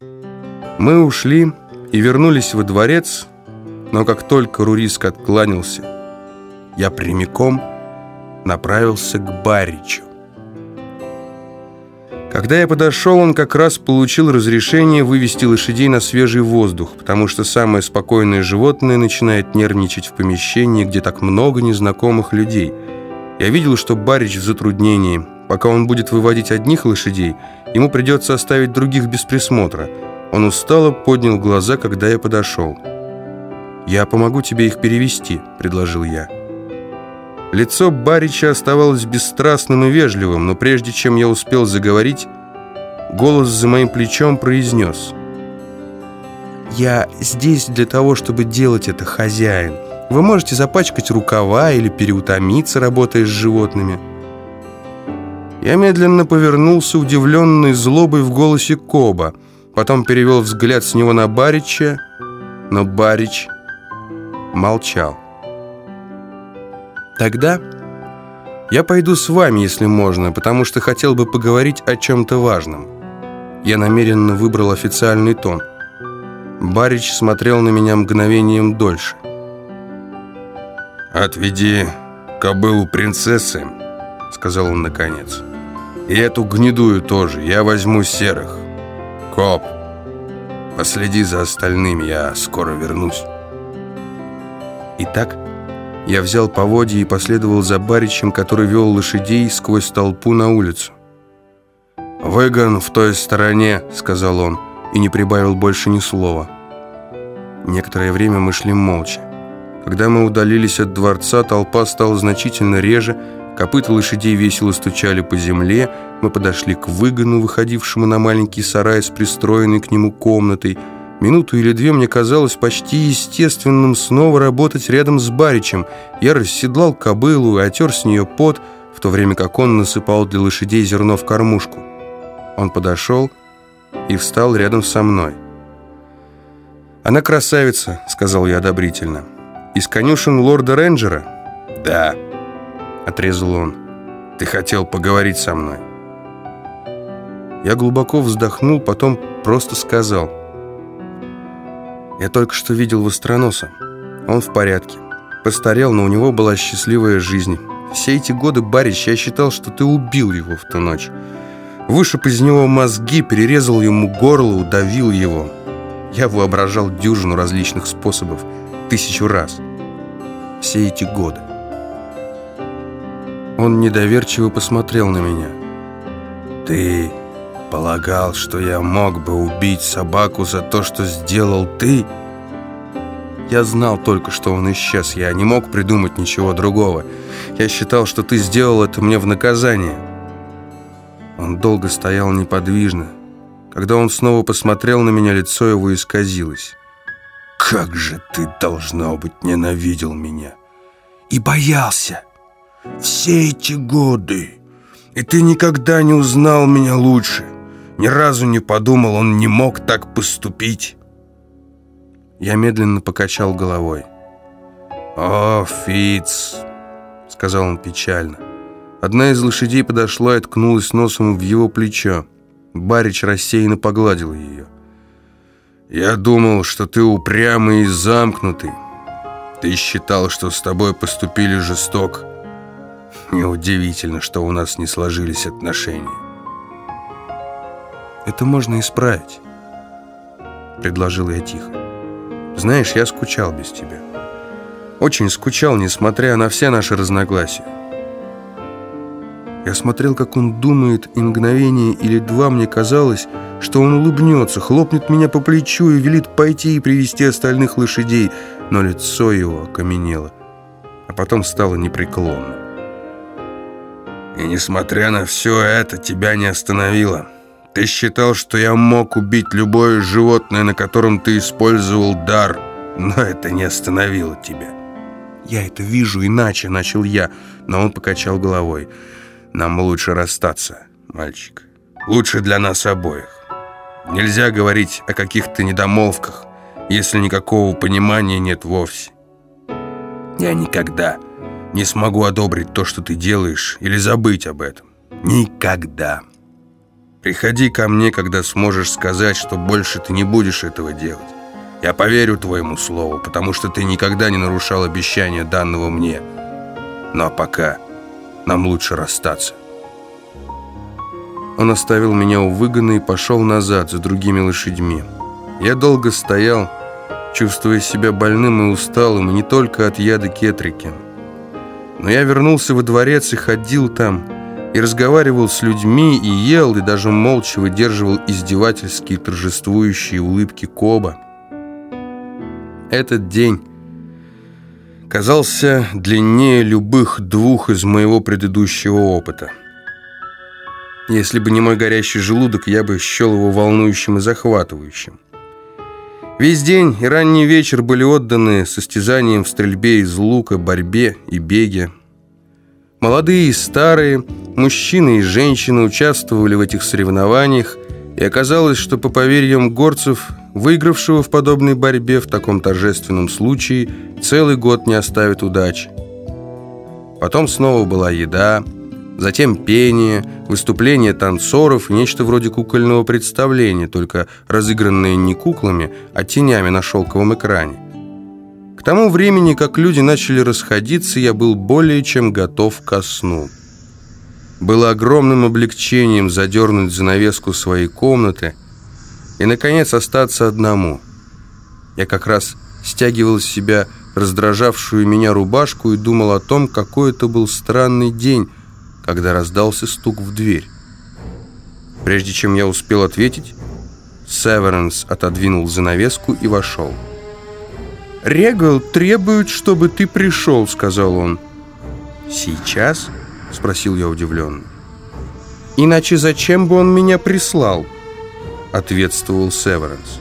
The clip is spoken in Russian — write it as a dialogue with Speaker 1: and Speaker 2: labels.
Speaker 1: Мы ушли и вернулись во дворец, но как только Руриск откланялся, я прямиком направился к Баричу. Когда я подошел, он как раз получил разрешение вывести лошадей на свежий воздух, потому что самое спокойное животное начинает нервничать в помещении, где так много незнакомых людей. Я видел, что Барич в затруднении. Пока он будет выводить одних лошадей, ему придется оставить других без присмотра. Он устало поднял глаза, когда я подошел. «Я помогу тебе их перевести», — предложил я. Лицо Барича оставалось бесстрастным и вежливым, но прежде чем я успел заговорить, голос за моим плечом произнес. «Я здесь для того, чтобы делать это, хозяин. Вы можете запачкать рукава или переутомиться, работая с животными». Я медленно повернулся, удивленный злобой в голосе Коба, потом перевел взгляд с него на Барича, но Барич молчал. Тогда я пойду с вами, если можно, потому что хотел бы поговорить о чем-то важном. Я намеренно выбрал официальный тон. Барич смотрел на меня мгновением дольше.
Speaker 2: «Отведи кобылу принцессы», — сказал он наконец. «И эту гнедую тоже, я возьму серых. Коп, последи за остальными, я скоро вернусь».
Speaker 1: Итак, я взял поводья и последовал за баричем, который вел лошадей сквозь толпу на улицу.
Speaker 2: «Выгон в той стороне», — сказал он, и не прибавил больше ни слова.
Speaker 1: Некоторое время мы шли молча. Когда мы удалились от дворца, толпа стала значительно реже, копыта лошадей весело стучали по земле, мы подошли к выгону, выходившему на маленький сарай с пристроенной к нему комнатой, Минуту или две мне казалось почти естественным снова работать рядом с Баричем. Я расседлал кобылу и отер с нее пот, в то время как он насыпал для лошадей зерно в кормушку. Он подошел и встал рядом со мной. «Она красавица», — сказал я одобрительно. «Из конюшен лорда Рейнджера?»
Speaker 2: «Да», —
Speaker 1: отрезал он.
Speaker 2: «Ты хотел поговорить со мной».
Speaker 1: Я глубоко вздохнул, потом просто сказал — я только что видел Востроноса. Он в порядке. Постарел, но у него была счастливая жизнь. Все эти годы, Барич, я считал, что ты убил его в ту ночь. Вышиб из него мозги, перерезал ему горло, удавил его. Я воображал дюжину различных способов. Тысячу раз. Все эти годы. Он недоверчиво посмотрел на меня.
Speaker 2: «Ты Полагал, что я мог бы убить собаку за то, что сделал ты?
Speaker 1: Я знал только, что он исчез. Я не мог придумать ничего другого. Я считал, что ты сделал это мне в наказание. Он долго стоял неподвижно. Когда он снова посмотрел на меня, лицо его исказилось.
Speaker 2: «Как же ты, должно быть, ненавидел меня и боялся все эти годы, и ты никогда не узнал меня лучше. Ни разу не подумал, он не мог так поступить.
Speaker 1: Я медленно покачал головой.
Speaker 2: «О, Фиц, сказал он печально.
Speaker 1: Одна из лошадей подошла и ткнулась носом в его плечо. Барич рассеянно погладил ее.
Speaker 2: «Я думал, что ты упрямый и замкнутый. Ты считал, что с тобой поступили жесток. Неудивительно, что у нас не сложились отношения.
Speaker 1: Это можно исправить, предложил я тихо. Знаешь, я скучал без тебя. Очень скучал, несмотря на все наши разногласия. Я смотрел, как он думает, и мгновение или два мне казалось, что он улыбнется, хлопнет меня по плечу и велит пойти и привести остальных лошадей, но лицо его окаменело, а потом стало непреклонно.
Speaker 2: И несмотря на все это, тебя не остановило. Ты считал, что я мог убить любое животное, на котором ты использовал дар, но это не остановило тебя.
Speaker 1: Я это вижу иначе, начал я, но он покачал головой. Нам лучше расстаться, мальчик. Лучше для нас обоих. Нельзя говорить о каких-то недомолвках, если никакого понимания нет вовсе. Я никогда не смогу одобрить то, что ты делаешь, или забыть об этом. Никогда.
Speaker 2: Приходи ко мне, когда сможешь сказать, что больше ты не будешь этого делать. Я поверю твоему слову, потому что ты никогда не нарушал обещания данного мне. Но пока нам лучше расстаться.
Speaker 1: Он оставил меня у выгона и пошел назад за другими лошадьми. Я долго стоял, чувствуя себя больным и усталым, и не только от яда кетрики. Но я вернулся во дворец и ходил там, и разговаривал с людьми, и ел, и даже молча выдерживал издевательские торжествующие улыбки Коба. Этот день казался длиннее любых двух из моего предыдущего опыта. Если бы не мой горящий желудок, я бы счел его волнующим и захватывающим. Весь день и ранний вечер были отданы состязаниям в стрельбе из лука, борьбе и беге. Молодые и старые, мужчины и женщины участвовали в этих соревнованиях, и оказалось, что по поверьям горцев, выигравшего в подобной борьбе в таком торжественном случае, целый год не оставит удачи. Потом снова была еда, затем пение, выступление танцоров, нечто вроде кукольного представления, только разыгранное не куклами, а тенями на шелковом экране. К тому времени, как люди начали расходиться, я был более чем готов ко сну. Было огромным облегчением задернуть занавеску своей комнаты и, наконец, остаться одному. Я как раз стягивал с себя раздражавшую меня рубашку и думал о том, какой это был странный день, когда раздался стук в дверь. Прежде чем я успел ответить, Северенс отодвинул занавеску и вошел. «Регал требует, чтобы ты пришел», — сказал он. «Сейчас?» — спросил я удивленно. «Иначе зачем бы он меня прислал?» — ответствовал Северанс.